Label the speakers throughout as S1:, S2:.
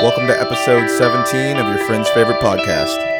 S1: Welcome to episode 17 of your friend's favorite podcast.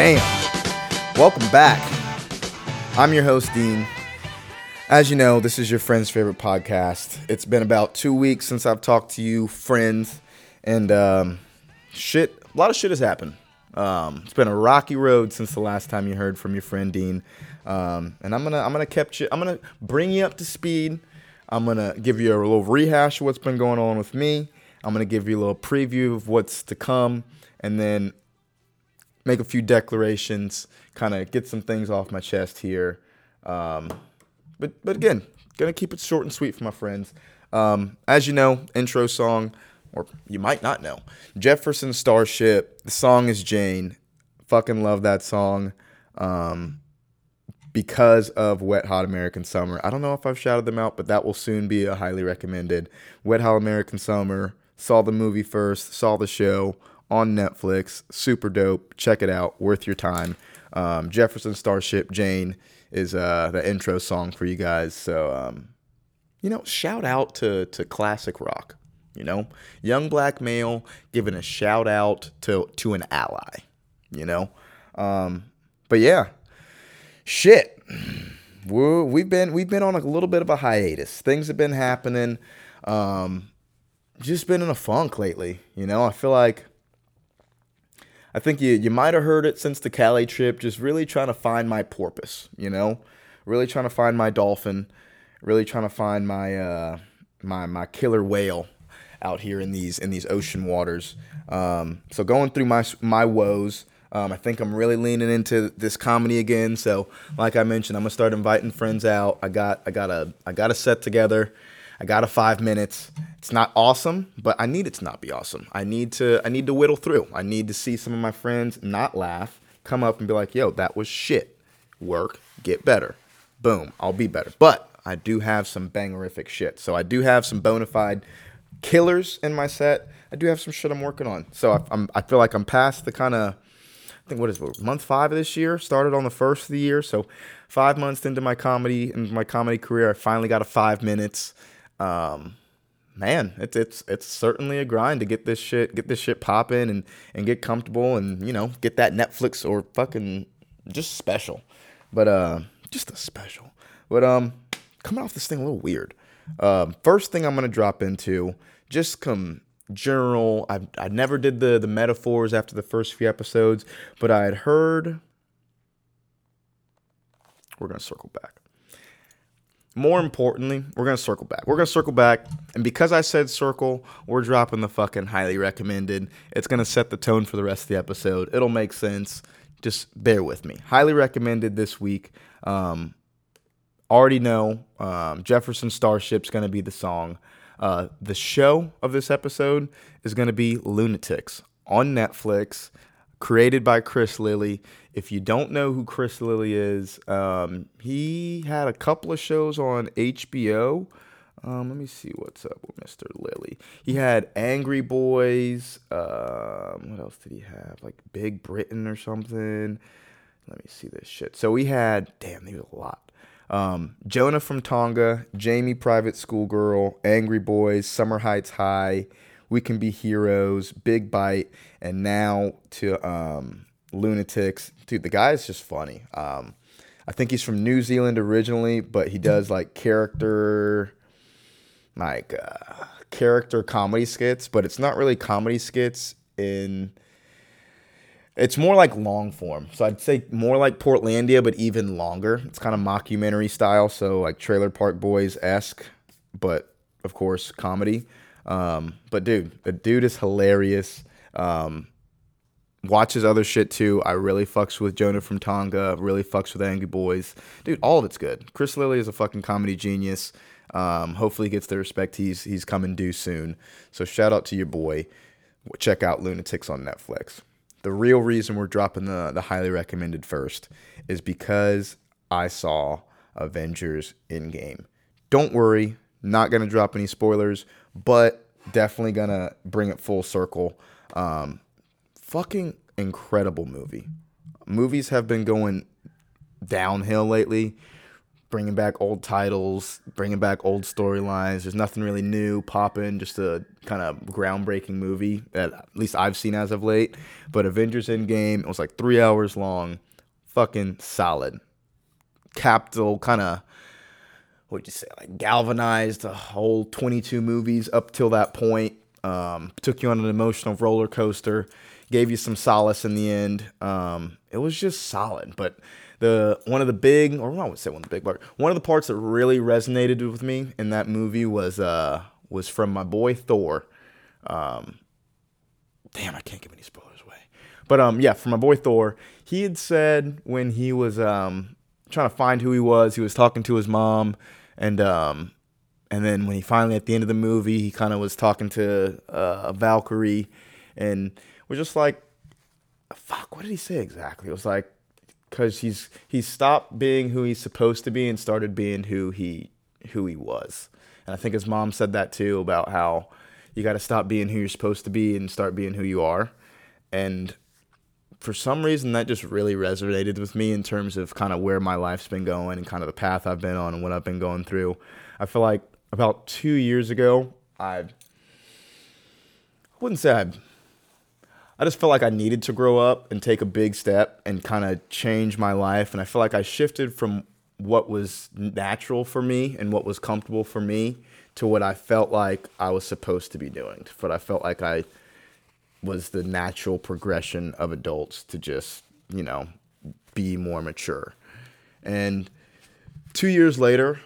S1: Damn. Welcome back. I'm your host, Dean. As you know, this is your friend's favorite podcast. It's been about two weeks since I've talked to you, friends, and um, shit, a lot of shit has happened. Um, it's been a rocky road since the last time you heard from your friend Dean, um, and I'm gonna I'm gonna kept you I'm gonna bring you up to speed. I'm gonna give you a little rehash of what's been going on with me. I'm gonna give you a little preview of what's to come, and then make a few declarations, kind of get some things off my chest here. Um, but but again, gonna keep it short and sweet for my friends. Um, as you know, intro song, or you might not know, Jefferson Starship. The song is Jane. Fucking love that song. Um, because of Wet Hot American Summer. I don't know if I've shouted them out, but that will soon be a highly recommended. Wet Hot American Summer. Saw the movie first, saw the show on Netflix. Super dope. Check it out. Worth your time. Um, Jefferson Starship Jane is uh, the intro song for you guys. So, um, you know, shout out to, to classic rock. You know, young black male giving a shout out to to an ally. You know, um, but yeah, shit we're, we've been we've been on a little bit of a hiatus things have been happening um just been in a funk lately you know i feel like i think you you might have heard it since the cali trip just really trying to find my porpoise you know really trying to find my dolphin really trying to find my uh my my killer whale out here in these in these ocean waters um so going through my my woes um, I think I'm really leaning into this comedy again. So, like I mentioned, I'm gonna start inviting friends out. I got I got a I got a set together. I got a five minutes. It's not awesome, but I need it to not be awesome. I need to I need to whittle through. I need to see some of my friends not laugh, come up and be like, "Yo, that was shit. Work, get better." Boom, I'll be better. But I do have some bangerific shit. So I do have some bona fide killers in my set. I do have some shit I'm working on. So I, I'm I feel like I'm past the kind of I think what is it, month five of this year. Started on the first of the year, so five months into my comedy and my comedy career, I finally got a five minutes. Um, man, it's it's it's certainly a grind to get this shit get this shit popping and and get comfortable and you know get that Netflix or fucking just special, but uh, just a special. But um, coming off this thing a little weird. Um, first thing I'm gonna drop into just come general. I I never did the the metaphors after the first few episodes, but I had heard. We're gonna circle back. More importantly, we're gonna circle back. We're gonna circle back, and because I said circle, we're dropping the fucking highly recommended. It's gonna set the tone for the rest of the episode. It'll make sense. Just bear with me. Highly recommended this week. Um, already know um, Jefferson Starship's gonna be the song. Uh, the show of this episode is going to be Lunatics on Netflix, created by Chris Lilley. If you don't know who Chris Lilley is, um, he had a couple of shows on HBO. Um, let me see what's up with Mr. Lilley. He had Angry Boys. Um, what else did he have? Like Big Britain or something. Let me see this shit. So we had, damn, there was a lot. Um, Jonah from Tonga, Jamie Private Schoolgirl, Angry Boys, Summer Heights High, We Can Be Heroes, Big Bite, and now to um, Lunatics. Dude, the guy is just funny. Um, I think he's from New Zealand originally, but he does like character, like uh, character comedy skits, but it's not really comedy skits in It's more like long form. So I'd say more like Portlandia, but even longer. It's kind of mockumentary style. So like Trailer Park Boys esque, but of course, comedy. Um, but dude, the dude is hilarious. Um, watches other shit too. I really fucks with Jonah from Tonga. Really fucks with Angry Boys. Dude, all of it's good. Chris Lilley is a fucking comedy genius. Um, hopefully he gets the respect he's he's coming due soon. So shout out to your boy. Check out Lunatics on Netflix. The real reason we're dropping the the highly recommended first is because I saw Avengers Endgame. Don't worry, not gonna drop any spoilers, but definitely gonna bring it full circle. Um, fucking incredible movie. Movies have been going downhill lately, bringing back old titles, bringing back old storylines. There's nothing really new popping, just a kind of groundbreaking movie that at least I've seen as of late. But Avengers Endgame, it was like three hours long, fucking solid. Capital kind of what'd you say, like galvanized the whole 22 movies up till that point. Um, took you on an emotional roller coaster, gave you some solace in the end. Um, it was just solid. But the one of the big, or I would say one of the big part, one of the parts that really resonated with me in that movie was uh was from my boy Thor. Um, damn, I can't give any spoilers away. But um, yeah, from my boy Thor, he had said when he was um trying to find who he was, he was talking to his mom, and um, and then when he finally at the end of the movie, he kind of was talking to uh, Valkyrie, and was just like, fuck, what did he say exactly? It was like, because he's he stopped being who he's supposed to be and started being who he who he was. And I think his mom said that too about how you got to stop being who you're supposed to be and start being who you are. And for some reason, that just really resonated with me in terms of kind of where my life's been going and kind of the path I've been on and what I've been going through. I feel like about two years ago, I wouldn't say I I just felt like I needed to grow up and take a big step and kind of change my life. And I feel like I shifted from what was natural for me and what was comfortable for me to what I felt like I was supposed to be doing. What I felt like I was the natural progression of adults to just, you know, be more mature. And two years later,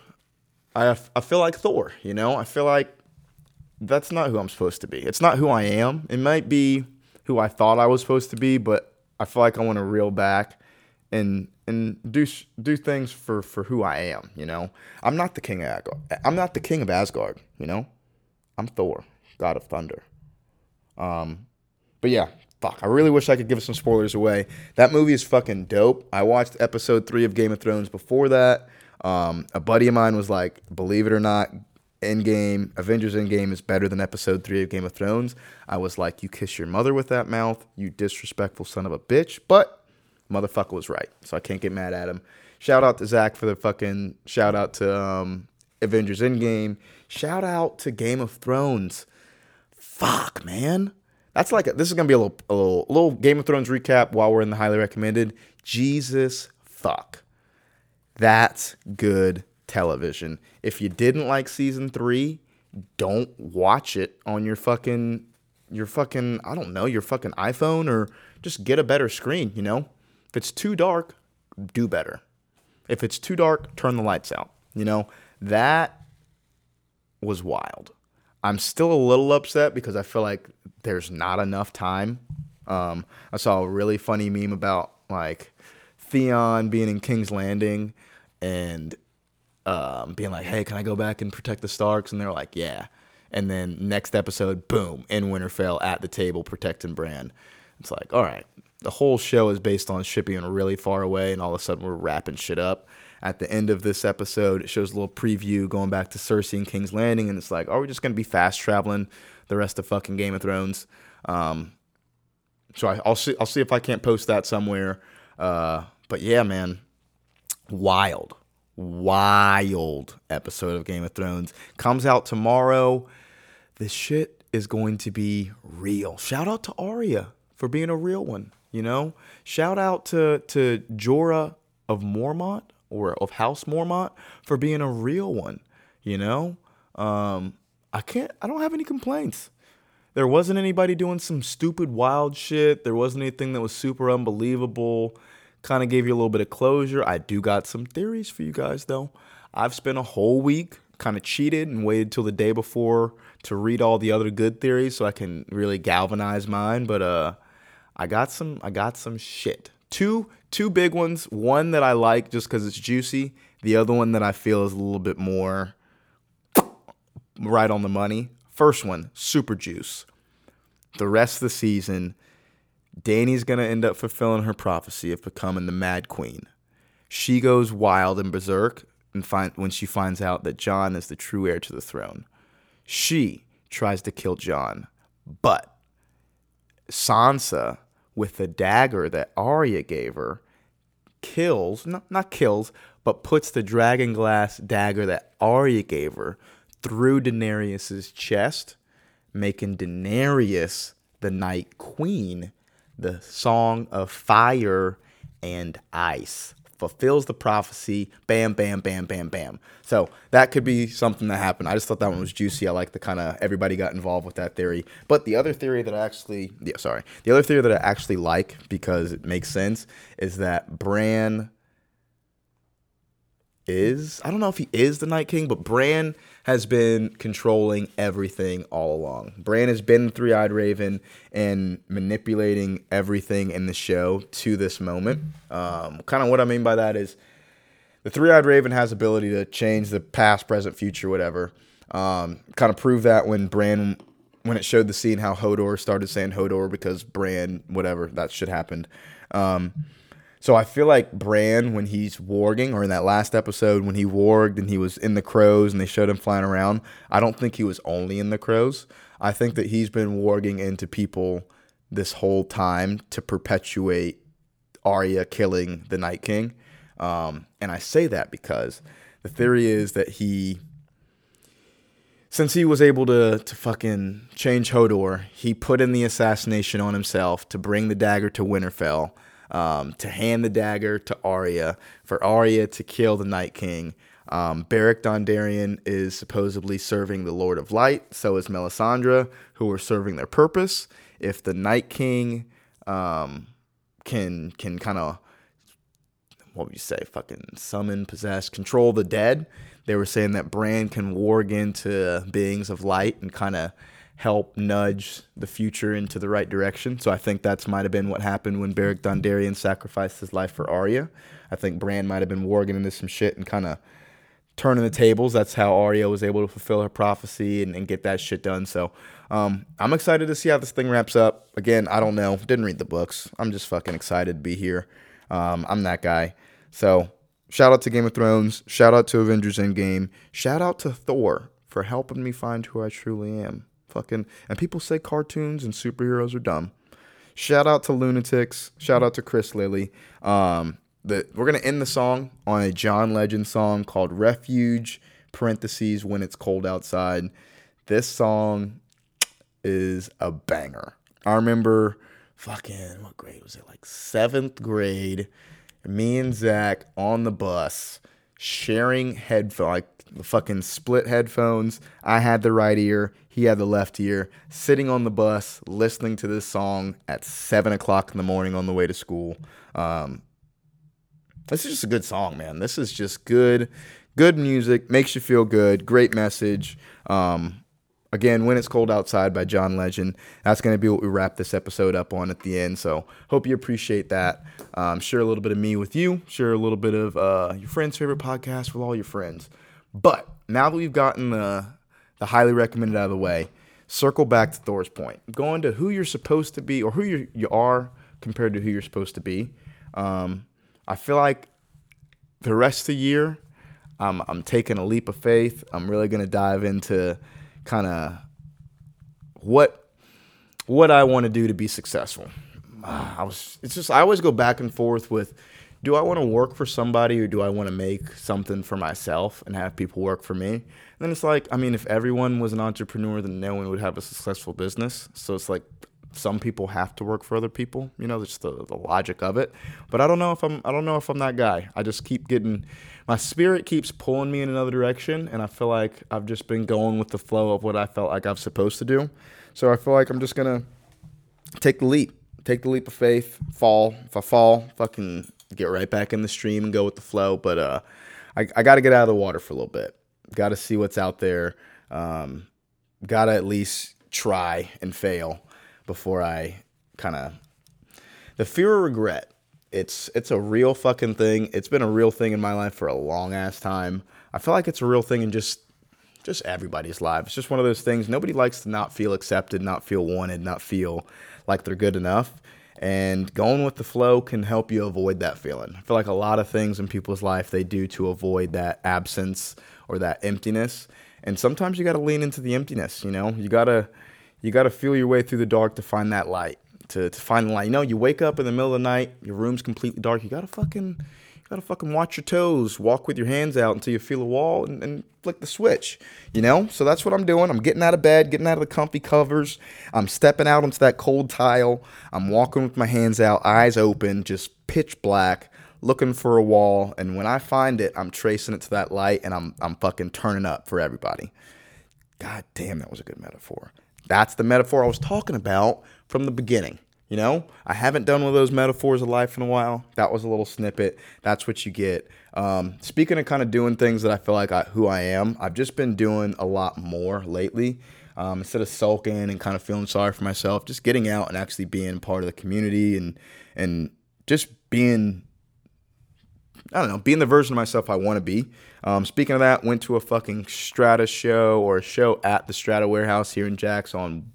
S1: I, I feel like Thor, you know? I feel like that's not who I'm supposed to be. It's not who I am. It might be who I thought I was supposed to be, but I feel like I want to reel back and and do do things for for who I am. You know, I'm not the king of Asgard. I'm not the king of Asgard. You know, I'm Thor, god of thunder. Um, but yeah, fuck. I really wish I could give some spoilers away. That movie is fucking dope. I watched episode three of Game of Thrones before that. Um, a buddy of mine was like, believe it or not, Endgame, Avengers Endgame is better than episode three of Game of Thrones. I was like, you kiss your mother with that mouth, you disrespectful son of a bitch. But motherfucker was right, so I can't get mad at him. Shout out to Zach for the fucking shout out to um, Avengers Endgame. Shout out to Game of Thrones. Fuck, man. That's like a, this is gonna be a little, a little a little Game of Thrones recap while we're in the highly recommended. Jesus fuck. That's good television. If you didn't like season three, don't watch it on your fucking your fucking I don't know, your fucking iPhone or just get a better screen, you know? If it's too dark, do better. If it's too dark, turn the lights out. You know, that was wild. I'm still a little upset because I feel like there's not enough time. Um, I saw a really funny meme about like Theon being in King's Landing and um, being like, "Hey, can I go back and protect the Starks?" And they're like, "Yeah." And then next episode, boom, in Winterfell at the table protecting Bran. It's like, all right, the whole show is based on shipping really far away, and all of a sudden we're wrapping shit up. At the end of this episode, it shows a little preview going back to Cersei and King's Landing, and it's like, are we just gonna be fast traveling the rest of fucking Game of Thrones? Um, so I, I'll see. I'll see if I can't post that somewhere. Uh, but yeah, man, wild, wild episode of Game of Thrones comes out tomorrow. This shit is going to be real. Shout out to Arya for being a real one. You know, shout out to to Jorah of Mormont or of House Mormont for being a real one. You know, um, I can't. I don't have any complaints. there wasn't anybody doing some stupid wild shit. There wasn't anything that was super unbelievable. Kind of gave you a little bit of closure. I do got some theories for you guys though. I've spent a whole week kind of cheated and waited till the day before to read all the other good theories so I can really galvanize mine, but uh I got some I got some shit. Two two big ones, one that I like just cuz it's juicy, the other one that I feel is a little bit more right on the money. First one, Super Juice. The rest of the season, Dany's going to end up fulfilling her prophecy of becoming the Mad Queen. She goes wild and berserk and find, when she finds out that Jon is the true heir to the throne. She tries to kill Jon, but Sansa, with the dagger that Arya gave her, kills, not, not kills, but puts the dragon glass dagger that Arya gave her through Daenerys' chest, making Daenerys the Night Queen, the Song of Fire and Ice. Fulfills the prophecy, bam, bam, bam, bam, bam. So that could be something that happened. I just thought that one was juicy. I like the kind of everybody got involved with that theory. But the other theory that I actually, yeah, sorry, the other theory that I actually like because it makes sense is that Bran is I don't know if he is the Night King, but Bran has been controlling everything all along. Bran has been Three Eyed Raven and manipulating everything in the show to this moment. Um, kind of what I mean by that is the Three Eyed Raven has ability to change the past, present, future, whatever. Um, kind of prove that when Bran when it showed the scene how Hodor started saying Hodor because Bran whatever that shit happened. Um, so I feel like Bran, when he's warging, or in that last episode when he warged and he was in the crows and they showed him flying around, I don't think he was only in the crows. I think that he's been warging into people this whole time to perpetuate Arya killing the Night King. Um, and I say that because the theory is that he, since he was able to to fucking change Hodor, he put in the assassination on himself to bring the dagger to Winterfell um, to hand the dagger to Arya, for Arya to kill the Night King. Um, Beric Dondarrion is supposedly serving the Lord of Light. So is Melisandre, who are serving their purpose. If the Night King um, can can kind of what would you say, fucking summon, possess, control the dead. They were saying that Bran can warg into beings of light and kind of help nudge the future into the right direction. So I think that's might have been what happened when Beric Dondarrion sacrificed his life for Arya. I think Bran might have been warging into some shit and kind of turning the tables. That's how Arya was able to fulfill her prophecy and, and get that shit done. So um, I'm excited to see how this thing wraps up. Again, I don't know. Didn't read the books. I'm just fucking excited to be here. Um, I'm that guy. So shout out to Game of Thrones. Shout out to Avengers Endgame. Shout out to Thor for helping me find who I truly am. Fucking and people say cartoons and superheroes are dumb. Shout out to Lunatics. Shout out to Chris Lilley. Um, the, we're gonna end the song on a John Legend song called "Refuge." Parentheses when it's cold outside. This song is a banger. I remember fucking what grade was it? Like seventh grade. Me and Zach on the bus sharing headphones, like the fucking split headphones. I had the right ear, he had the left ear, sitting on the bus listening to this song at seven o'clock in the morning on the way to school. Um, this is just a good song, man. This is just good, good music. Makes you feel good. Great message. Um, again, when it's cold outside by John Legend. That's going to be what we wrap this episode up on at the end. So hope you appreciate that. Um, share a little bit of me with you. Share a little bit of uh, your friend's favorite podcast with all your friends. But now that we've gotten the the highly recommended out of the way, circle back to Thor's point. Going to who you're supposed to be or who you you are compared to who you're supposed to be. Um, I feel like the rest of the year, I'm I'm taking a leap of faith. I'm really gonna dive into kind of what what I want to do to be successful. Uh, I was it's just I always go back and forth with do I want to work for somebody or do I want to make something for myself and have people work for me? And then it's like, I mean, if everyone was an entrepreneur, then no one would have a successful business. So it's like some people have to work for other people, you know, just the, the logic of it. But I don't know if I'm I don't know if I'm that guy. I just keep getting my spirit keeps pulling me in another direction and I feel like I've just been going with the flow of what I felt like I'm supposed to do. So I feel like I'm just gonna take the leap, take the leap of faith, fall. If I fall, fucking get right back in the stream and go with the flow. But uh, I, I got to get out of the water for a little bit. Got to see what's out there. Um, got to at least try and fail before I kind of the fear of regret. It's it's a real fucking thing. It's been a real thing in my life for a long ass time. I feel like it's a real thing in just just everybody's life. It's just one of those things. Nobody likes to not feel accepted, not feel wanted, not feel like they're good enough. And going with the flow can help you avoid that feeling. I feel like a lot of things in people's life they do to avoid that absence or that emptiness. And sometimes you got to lean into the emptiness, you know? You got to you got to feel your way through the dark to find that light. To, to find the light. You know, you wake up in the middle of the night, your room's completely dark. You got to fucking gotta fucking watch your toes, walk with your hands out until you feel a wall and, and, flick the switch, you know? So that's what I'm doing. I'm getting out of bed, getting out of the comfy covers. I'm stepping out onto that cold tile. I'm walking with my hands out, eyes open, just pitch black, looking for a wall. And when I find it, I'm tracing it to that light and I'm, I'm fucking turning up for everybody. God damn, that was a good metaphor. That's the metaphor I was talking about from the beginning. You know, I haven't done one of those metaphors of life in a while. That was a little snippet. That's what you get. Um, speaking of kind of doing things that I feel like I, who I am, I've just been doing a lot more lately. Um, instead of sulking and kind of feeling sorry for myself, just getting out and actually being part of the community and and just being I don't know, being the version of myself I want to be. Um, speaking of that, went to a fucking Strata show or a show at the Strata warehouse here in Jax on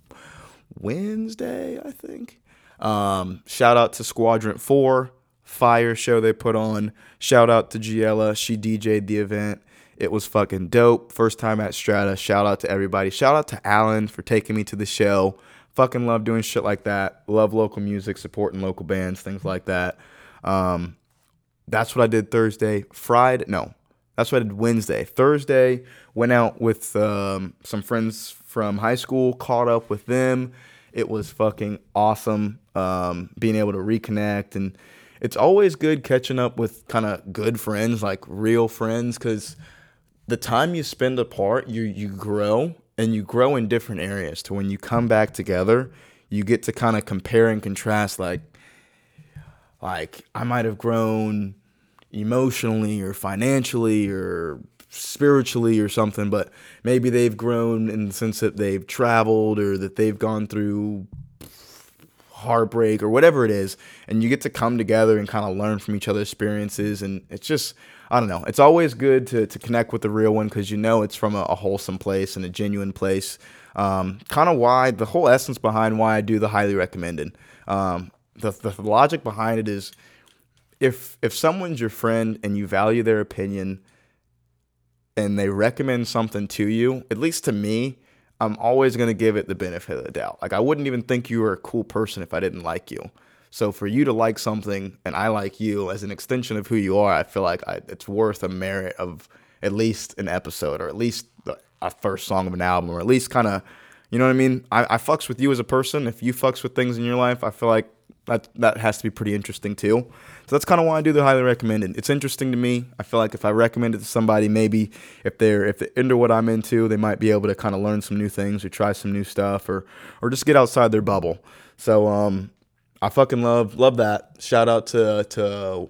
S1: Wednesday, I think. Um, shout out to Squadron 4, fire show they put on. Shout out to Giella, she DJ'd the event. It was fucking dope. First time at Strata. Shout out to everybody. Shout out to Alan for taking me to the show. Fucking love doing shit like that. Love local music, supporting local bands, things like that. Um, that's what I did Thursday. Friday, no, that's what I did Wednesday. Thursday, went out with um, some friends from high school, caught up with them. It was fucking awesome um, being able to reconnect. And it's always good catching up with kind of good friends, like real friends, because the time you spend apart, you, you grow and you grow in different areas. To when you come back together, you get to kind of compare and contrast, like, like I might have grown emotionally or financially or spiritually or something, but maybe they've grown in the sense that they've traveled or that they've gone through heartbreak or whatever it is, and you get to come together and kind of learn from each other's experiences, and it's just I don't know. It's always good to to connect with the real one because you know it's from a, a, wholesome place and a genuine place. Um, kind of why the whole essence behind why I do the highly recommended. Um, the the logic behind it is if if someone's your friend and you value their opinion and they recommend something to you, at least to me, I'm always going to give it the benefit of the doubt. Like I wouldn't even think you were a cool person if I didn't like you. So for you to like something and I like you as an extension of who you are, I feel like I, it's worth a merit of at least an episode or at least a first song of an album or at least kind of, you know what I mean? I, I fucks with you as a person. If you fucks with things in your life, I feel like that that has to be pretty interesting too. So that's kind of why I do the highly recommended. It's interesting to me. I feel like if I recommend it to somebody, maybe if they're if they're into what I'm into, they might be able to kind of learn some new things or try some new stuff or or just get outside their bubble. So um, I fucking love love that. Shout out to to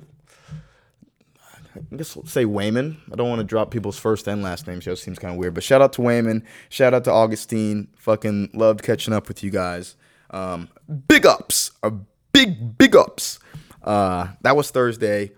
S1: I guess let's say Wayman. I don't want to drop people's first and last names. It seems kind of weird. But shout out to Wayman. Shout out to Augustine. Fucking loved catching up with you guys. Um, big ups. A big, big ups. Uh, that was Thursday.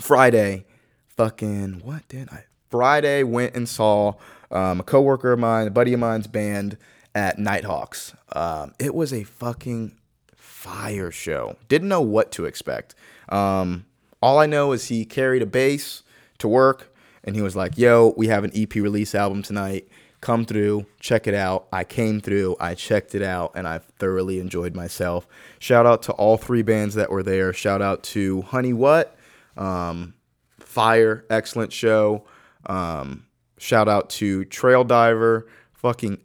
S1: Friday, fucking, what did I? Friday, went and saw um, a coworker of mine, a buddy of mine's band at Nighthawks. Um, it was a fucking fire show. Didn't know what to expect. Um, all I know is he carried a bass to work and he was like, yo, we have an EP release album tonight come through, check it out. I came through, I checked it out, and I thoroughly enjoyed myself. Shout out to all three bands that were there. Shout out to Honey What, um, Fire, excellent show. Um, shout out to Trail Diver, fucking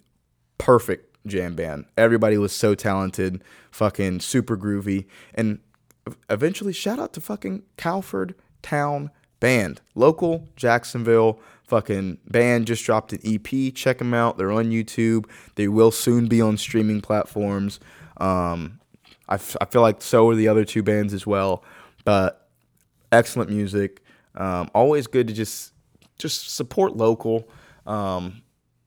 S1: perfect jam band. Everybody was so talented, fucking super groovy. And eventually, shout out to fucking Calford Town band, local Jacksonville fucking band just dropped an EP. Check them out. They're on YouTube. They will soon be on streaming platforms. Um, I, f- I feel like so are the other two bands as well. But excellent music. Um, always good to just just support local. Um,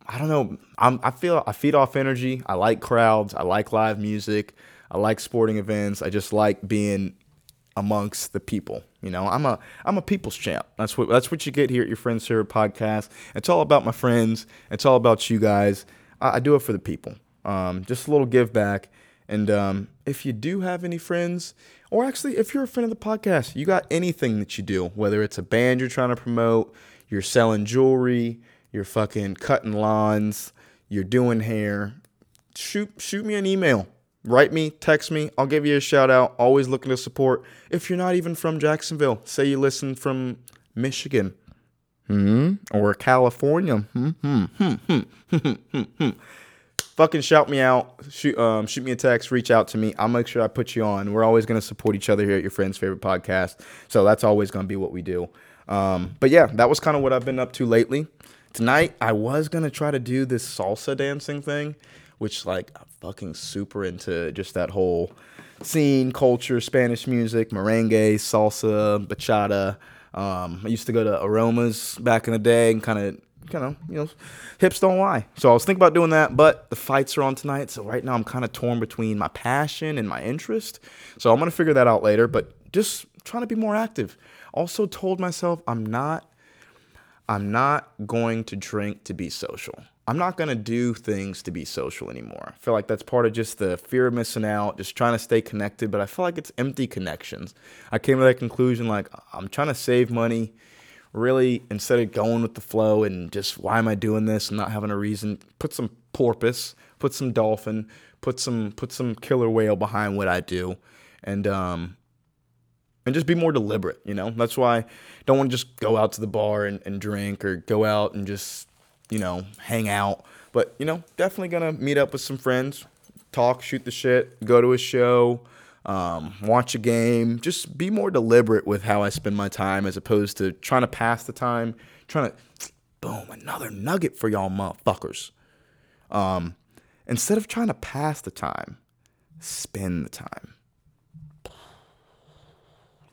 S1: I don't know. I'm, I feel I feed off energy. I like crowds. I like live music. I like sporting events. I just like being amongst the people. You know, I'm a I'm a people's champ. That's what that's what you get here at your friends favorite podcast. It's all about my friends. It's all about you guys. I, I do it for the people. Um, just a little give back. And um, if you do have any friends, or actually if you're a friend of the podcast, you got anything that you do, whether it's a band you're trying to promote, you're selling jewelry, you're fucking cutting lawns, you're doing hair, shoot shoot me an email. Write me, text me, I'll give you a shout out. Always looking to support. If you're not even from Jacksonville, say you listen from Michigan hmm or California. Hmm, hmm, hmm, hmm, hmm, hmm, hmm. Fucking shout me out. Shoot, um, shoot me a text. Reach out to me. I'll make sure I put you on. We're always going to support each other here at your friend's favorite podcast. So that's always going to be what we do. Um, but yeah, that was kind of what I've been up to lately. Tonight, I was going to try to do this salsa dancing thing, which, like, fucking super into just that whole scene, culture, Spanish music, merengue, salsa, bachata. Um, I used to go to Aromas back in the day and kind of, kind of, you know, hips don't lie. So I was thinking about doing that, but the fights are on tonight. So right now I'm kind of torn between my passion and my interest. So I'm going to figure that out later, but just trying to be more active. Also told myself I'm not I'm not going to drink to be social. I'm not going to do things to be social anymore. I feel like that's part of just the fear of missing out, just trying to stay connected, but I feel like it's empty connections. I came to that conclusion like I'm trying to save money. Really, instead of going with the flow and just why am I doing this and not having a reason, put some porpoise, put some dolphin, put some put some killer whale behind what I do. And um and just be more deliberate, you know? That's why I don't want to just go out to the bar and, and drink or go out and just, you know, hang out. But, you know, definitely gonna meet up with some friends, talk, shoot the shit, go to a show, um, watch a game. Just be more deliberate with how I spend my time as opposed to trying to pass the time, trying to boom, another nugget for y'all motherfuckers. Um, instead of trying to pass the time, spend the time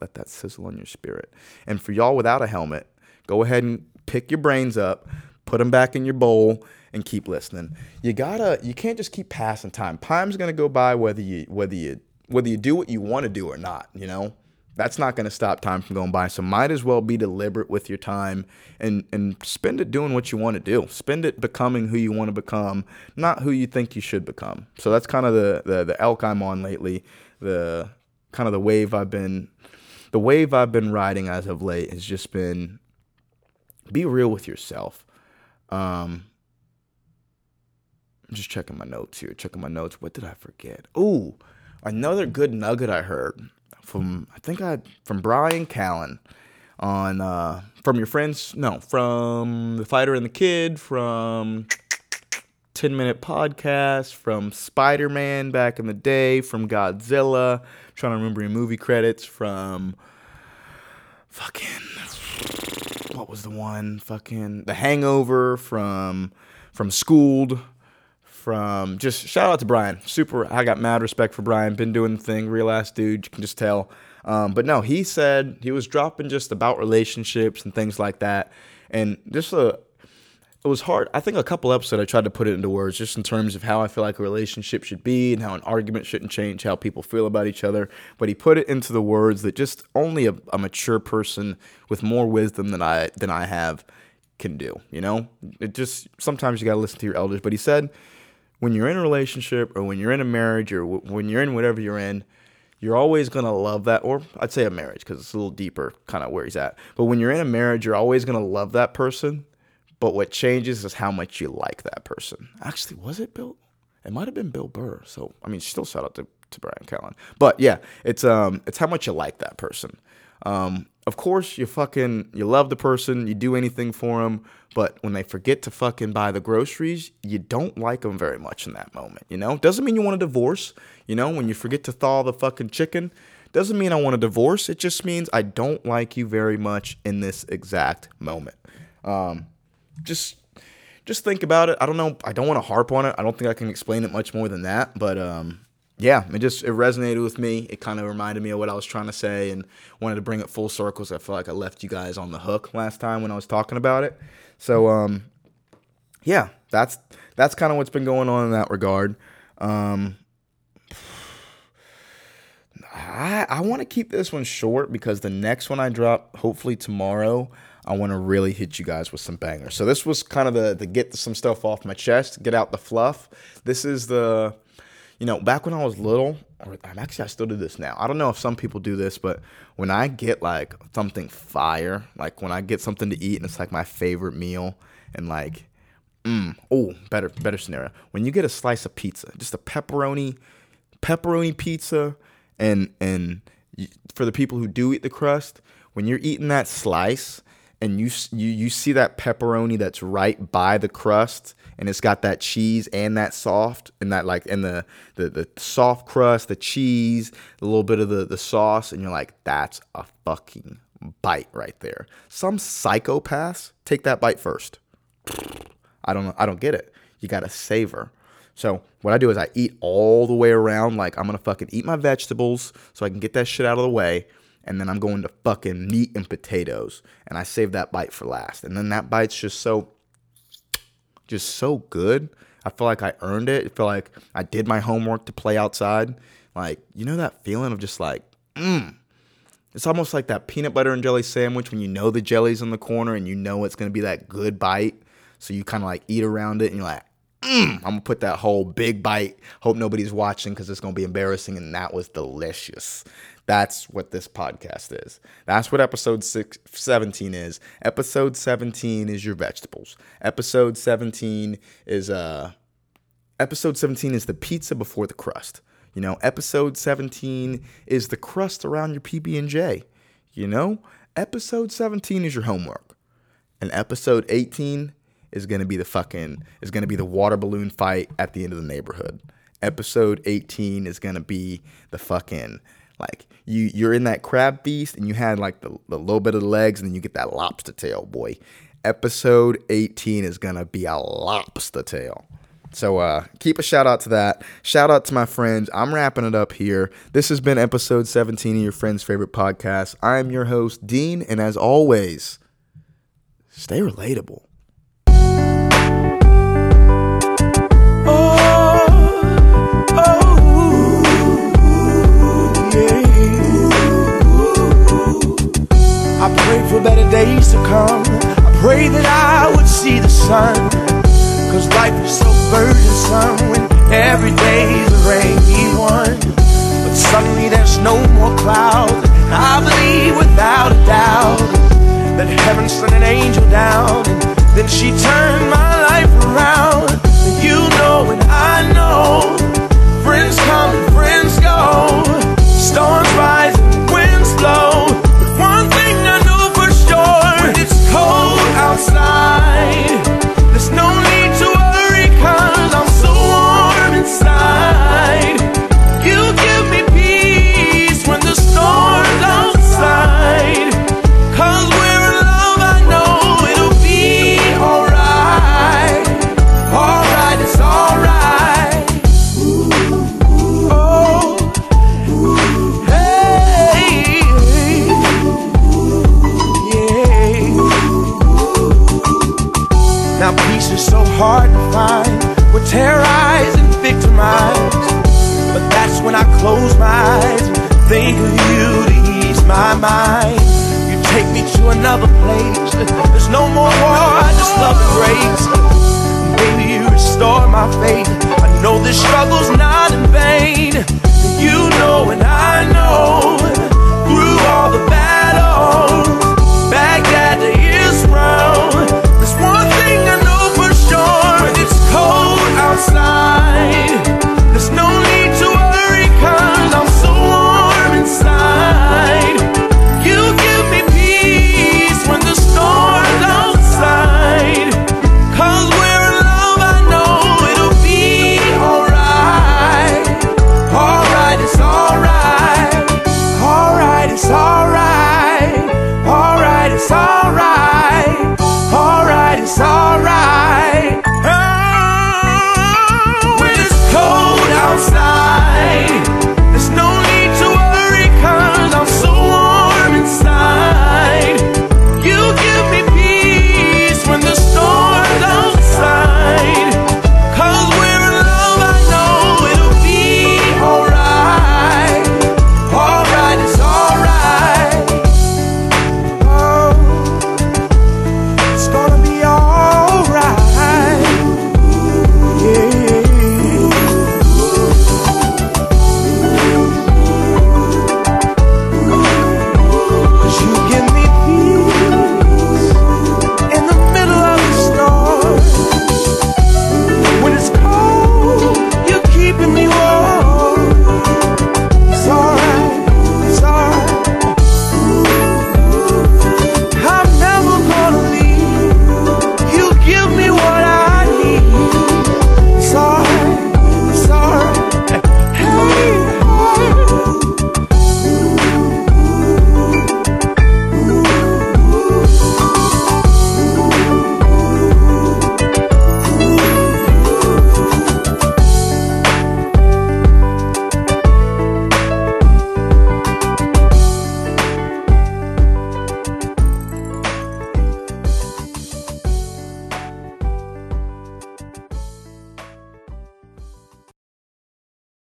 S1: let that sizzle on your spirit. And for y'all without a helmet, go ahead and pick your brains up, put them back in your bowl, and keep listening. You gotta, you can't just keep passing time. Time's gonna go by whether you, whether you, whether you do what you want to do or not. You know, that's not gonna stop time from going by. So might as well be deliberate with your time and and spend it doing what you want to do. Spend it becoming who you want to become, not who you think you should become. So that's kind of the the the elk I'm on lately. The kind of the wave I've been the wave I've been riding as of late has just been be real with yourself. Um, I'm just checking my notes here. Checking my notes. What did I forget? Ooh, another good nugget I heard from I think I from Brian Callen on uh, from your friends. No, from the fighter and the kid. From 10 minute podcast from Spider Man back in the day, from Godzilla. Trying to remember your movie credits from fucking what was the one? Fucking The Hangover from from Schooled. From just shout out to Brian. Super I got mad respect for Brian. Been doing the thing, real ass dude, you can just tell. Um, but no, he said he was dropping just about relationships and things like that. And just a it was hard. I think a couple episodes I tried to put it into words just in terms of how I feel like a relationship should be and how an argument shouldn't change how people feel about each other. But he put it into the words that just only a, a mature person with more wisdom than I than I have can do. You know, it just sometimes you gotta listen to your elders. But he said, when you're in a relationship or when you're in a marriage or w- when you're in whatever you're in, you're always gonna love that, or I'd say a marriage because it's a little deeper, kind of where he's at. But when you're in a marriage, you're always gonna love that person but what changes is how much you like that person. Actually, was it Bill? It might have been Bill Burr. So I mean, still shout out to, to Brian Callen. But yeah, it's um it's how much you like that person. Um, of course, you fucking you love the person, you do anything for them, but when they forget to fucking buy the groceries, you don't like them very much in that moment. You know, doesn't mean you want a divorce. You know, when you forget to thaw the fucking chicken, Doesn't mean I want a divorce. It just means I don't like you very much in this exact moment. Um, just just think about it. I don't know. I don't want to harp on it. I don't think I can explain it much more than that. But um, yeah, it just it resonated with me. It kind of reminded me of what I was trying to say, and wanted to bring it full circles. I feel like I left you guys on the hook last time when I was talking about it. So um, yeah, that's that's kind of what's been going on in that regard. Um, I I want to keep this one short because the next one I drop, hopefully tomorrow, I want to really hit you guys with some bangers. So this was kind of the the get some stuff off my chest, get out the fluff. This is the, you know, back when I was little, I'm actually I still do this now. I don't know if some people do this, but when I get like something fire, like when I get something to eat and it's like my favorite meal, and like Mm, oh, better better scenario. When you get a slice of pizza, just a pepperoni pepperoni pizza and and for the people who do eat the crust, when you're eating that slice and you you you see that pepperoni that's right by the crust and it's got that cheese and that soft and that like and the the, the soft crust, the cheese, a little bit of the the sauce and you're like that's a fucking bite right there. Some psychopaths take that bite first. I don't I don't get it. You gotta savor. So what I do is I eat all the way around. Like I'm gonna fucking eat my vegetables so I can get that shit out of the way. And then I'm going to fucking meat and potatoes. And I save that bite for last. And then that bite's just so just so good. I feel like I earned it. I feel like I did my homework to play outside. Like, you know that feeling of just like, mm. It's almost like that peanut butter and jelly sandwich when you know the jelly's in the corner and you know it's gonna be that good bite. So you kind of like eat around it and you're like, mm, I'm gonna put that whole big bite. Hope nobody's watching because it's gonna be embarrassing. And that was delicious. That's what this podcast is. That's what episode six, 17 is. Episode 17 is your vegetables. Episode 17 is uh episode 17 is the pizza before the crust. You know, episode 17 is the crust around your PB&J. You know, episode 17 is your homework. And episode 18 is going to be the fucking is going to be the water balloon fight at the end of the neighborhood. Episode 18 is going to be the fucking like you you're in that crab feast and you had like the, the little bit of the legs and then you get that lobster tail, boy. Episode 18 is to be a lobster tail. So uh, keep a shout out to that. Shout out to my friends. I'm wrapping it up here. This has been episode 17 of your friend's favorite podcast. I'm your host, Dean, and as always, stay relatable.
S2: I pray for better days to come. I pray that I would see the sun. Cause life is so burdensome when every day's a rainy one. But suddenly there's no more clouds. And I believe without a doubt that heaven sent an angel down. And then she turned my life around. You know and I know. Friends come and friends go. Storms rise